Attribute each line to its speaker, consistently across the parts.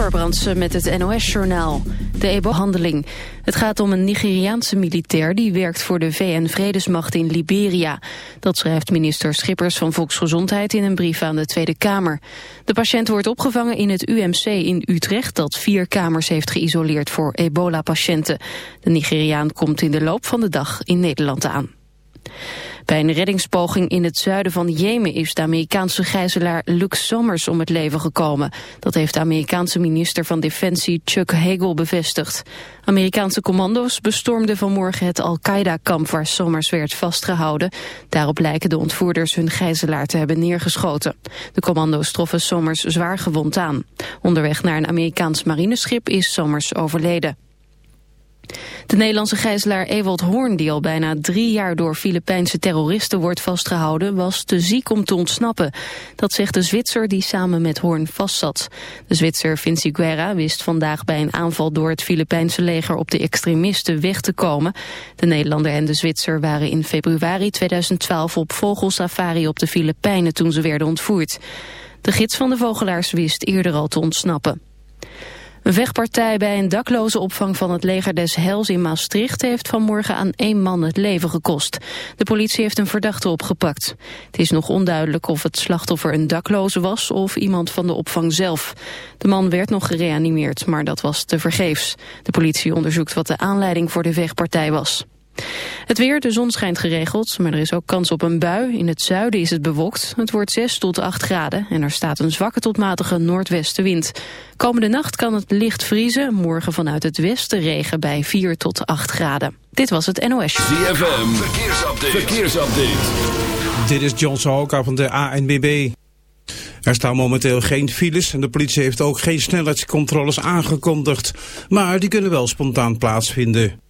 Speaker 1: Amber met het NOS-journaal. De EBO-handeling. Het gaat om een Nigeriaanse militair die werkt voor de VN-vredesmacht in Liberia. Dat schrijft minister Schippers van Volksgezondheid in een brief aan de Tweede Kamer. De patiënt wordt opgevangen in het UMC in Utrecht... dat vier kamers heeft geïsoleerd voor ebola-patiënten. De Nigeriaan komt in de loop van de dag in Nederland aan. Bij een reddingspoging in het zuiden van Jemen is de Amerikaanse gijzelaar Luke Sommers om het leven gekomen. Dat heeft de Amerikaanse minister van Defensie Chuck Hagel bevestigd. Amerikaanse commando's bestormden vanmorgen het Al-Qaeda-kamp waar Sommers werd vastgehouden. Daarop lijken de ontvoerders hun gijzelaar te hebben neergeschoten. De commando's troffen Sommers zwaar gewond aan. Onderweg naar een Amerikaans marineschip is Sommers overleden. De Nederlandse gijzelaar Ewald Hoorn, die al bijna drie jaar door Filipijnse terroristen wordt vastgehouden, was te ziek om te ontsnappen. Dat zegt de Zwitser die samen met Hoorn vastzat. De Zwitser Vinci Guerra wist vandaag bij een aanval door het Filipijnse leger op de extremisten weg te komen. De Nederlander en de Zwitser waren in februari 2012 op vogelsafari op de Filipijnen toen ze werden ontvoerd. De gids van de vogelaars wist eerder al te ontsnappen. Een vechtpartij bij een dakloze opvang van het leger des Hels in Maastricht heeft vanmorgen aan één man het leven gekost. De politie heeft een verdachte opgepakt. Het is nog onduidelijk of het slachtoffer een dakloze was of iemand van de opvang zelf. De man werd nog gereanimeerd, maar dat was tevergeefs. De politie onderzoekt wat de aanleiding voor de vechtpartij was. Het weer, de zon schijnt geregeld, maar er is ook kans op een bui. In het zuiden is het bewolkt. Het wordt 6 tot 8 graden en er staat een zwakke tot matige noordwestenwind. Komende nacht kan het licht vriezen. Morgen vanuit het westen regen bij 4 tot 8 graden. Dit was het NOS.
Speaker 2: ZFM, verkeersupdate. verkeersupdate.
Speaker 3: Dit is John Sahoka van de ANBB. Er staan momenteel geen files en de politie heeft ook geen snelheidscontroles aangekondigd. Maar die kunnen wel spontaan plaatsvinden.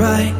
Speaker 4: right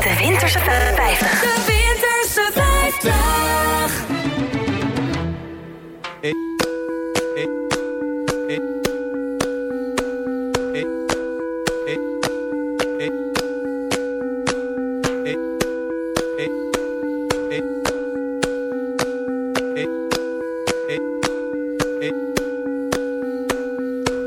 Speaker 5: De Winterse 50.
Speaker 6: De Winterse 50.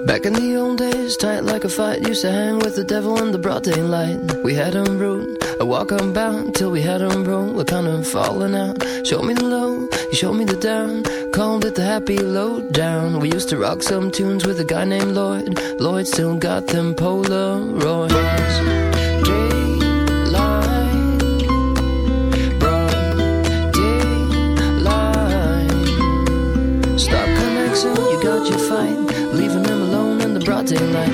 Speaker 7: Back in the old days, tight like a fight, used to hang with the devil in the broad daylight. We had him rude, a walk unbound, till we had him roll, we're kind of falling out. Showed me the low, he showed me the down, called it the happy low down. We used to rock some tunes with a guy named Lloyd. Lloyd still got them Polaroids. Stop connection, you got your fight. Leaving him alone in the broad daylight.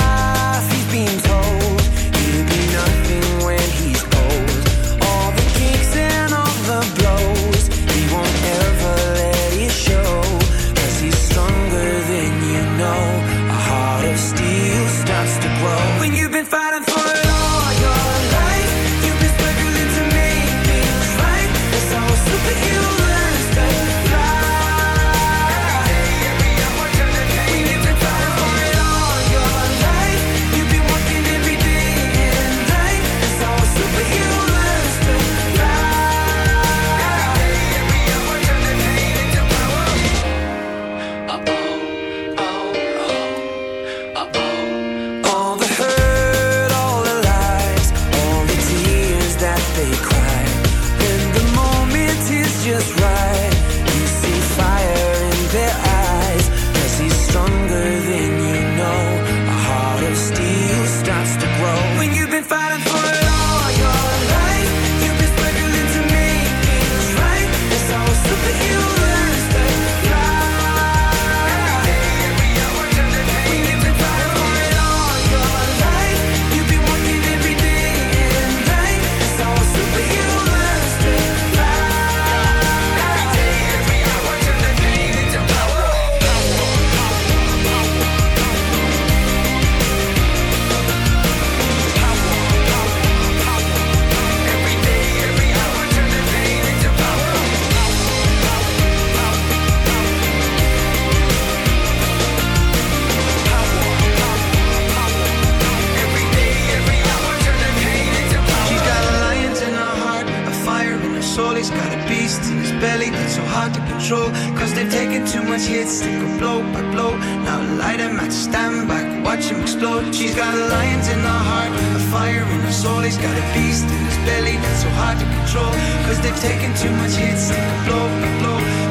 Speaker 8: control Cause they've taken too much hits, they go blow by blow. Now light them at stand back, watch them explode. She's got a lions in her heart, a fire in her soul. He's got a beast in his belly that's so hard to control Cause they've taken too much hits, they go blow by blow.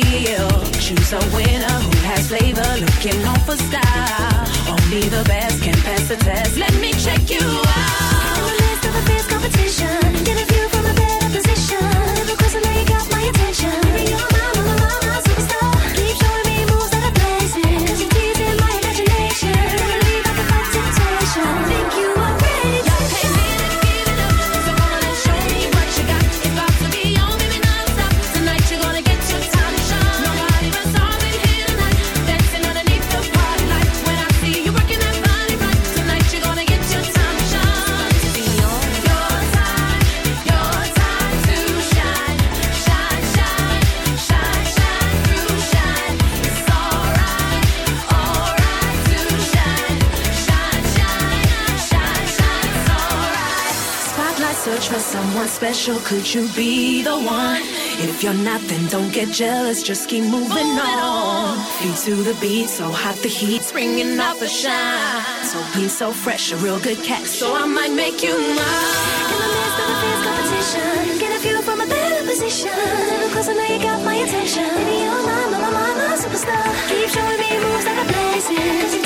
Speaker 9: kill. Choose a winner who has flavor, looking on for style. Only the best. special? Could you be the one? If you're not, then don't get jealous, just keep moving on. Into to the beat, so hot the heat's bringing up a shine. So clean, so fresh, a real good catch, so I might make you mine.
Speaker 10: In the midst of a fierce competition, get a view from a better position. A little closer, now you got my attention. Baby, you're my, my, my, my, my superstar. Keep showing me moves
Speaker 11: like a blazing.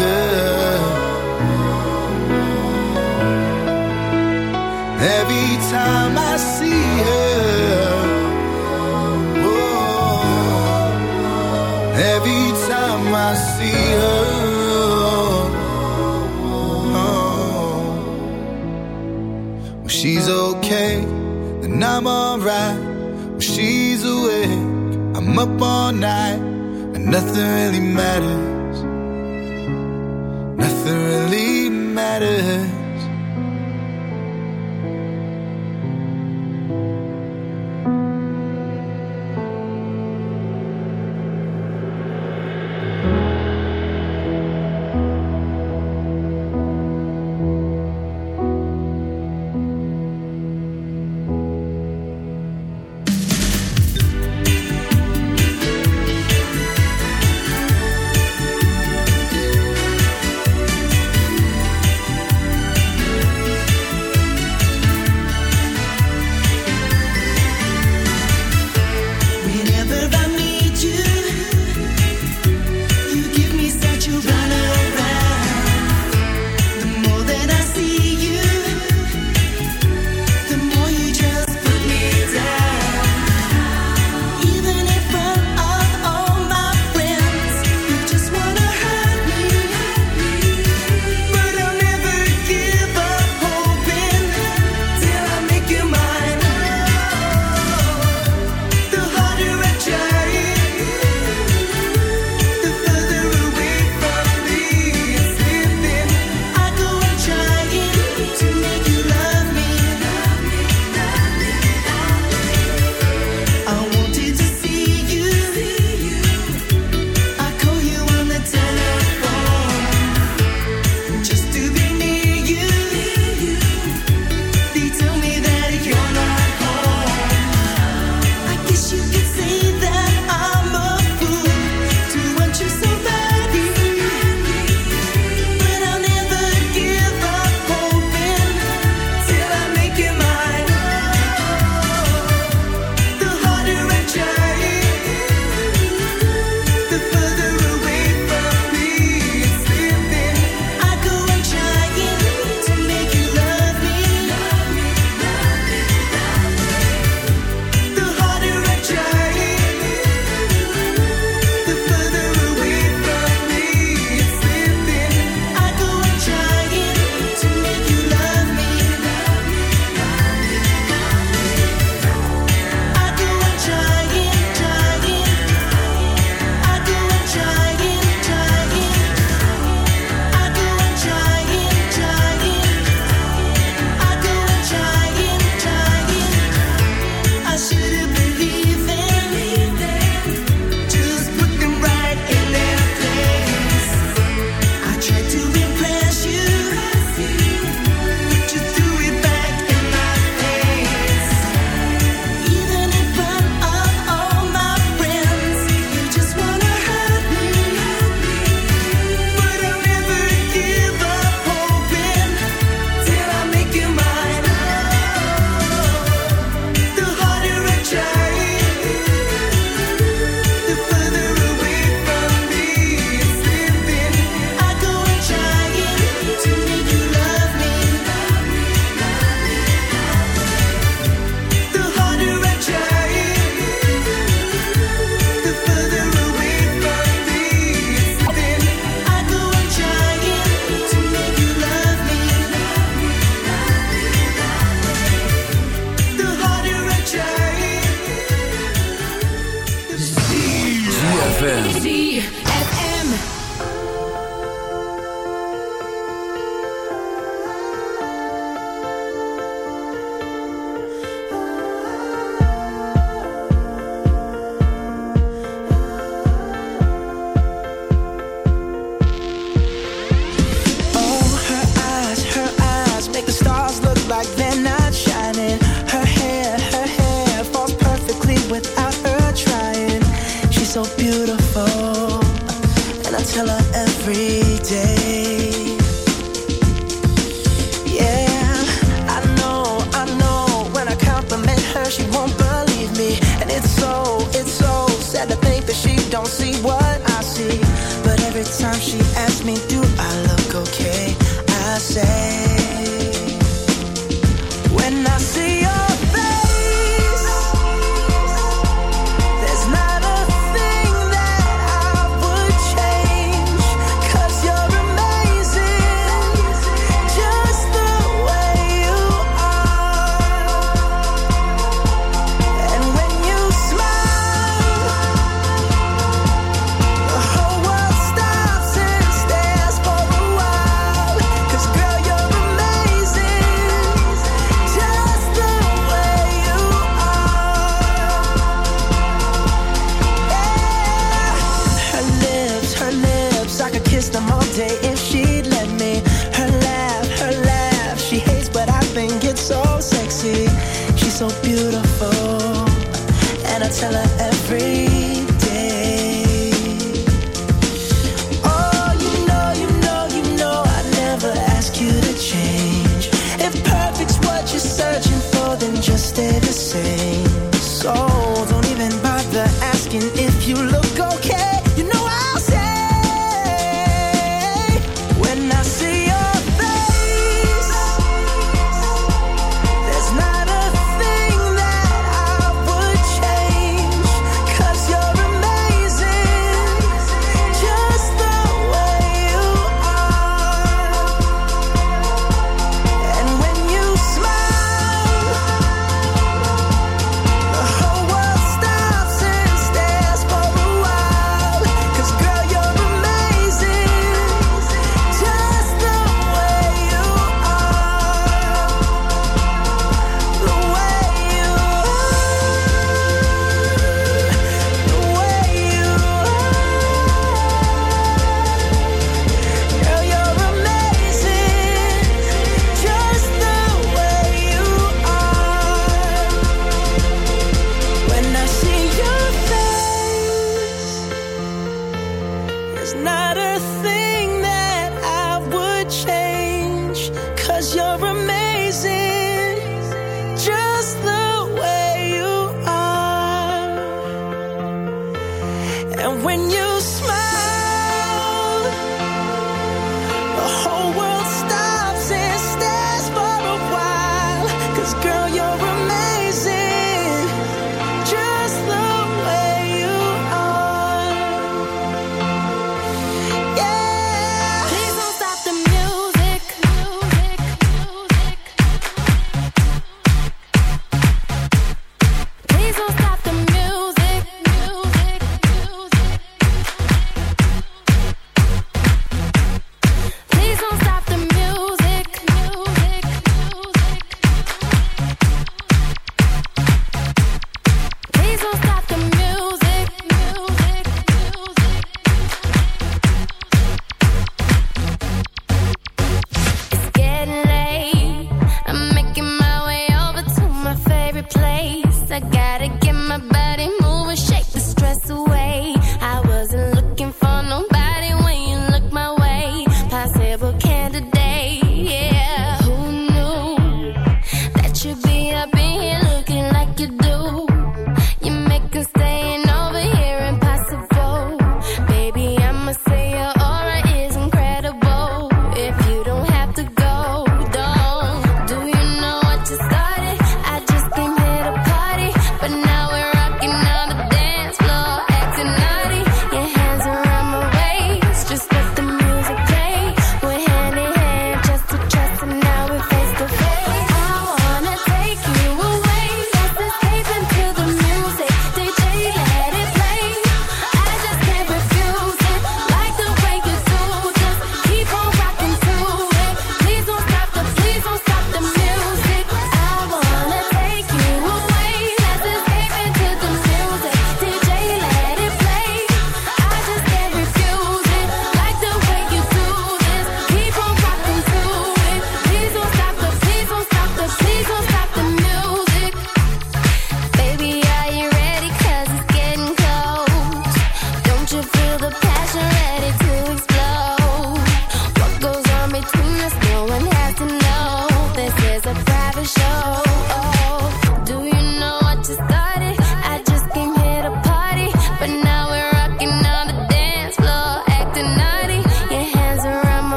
Speaker 11: I'm. When she's awake, I'm up all night, and nothing really matters. Nothing really matters.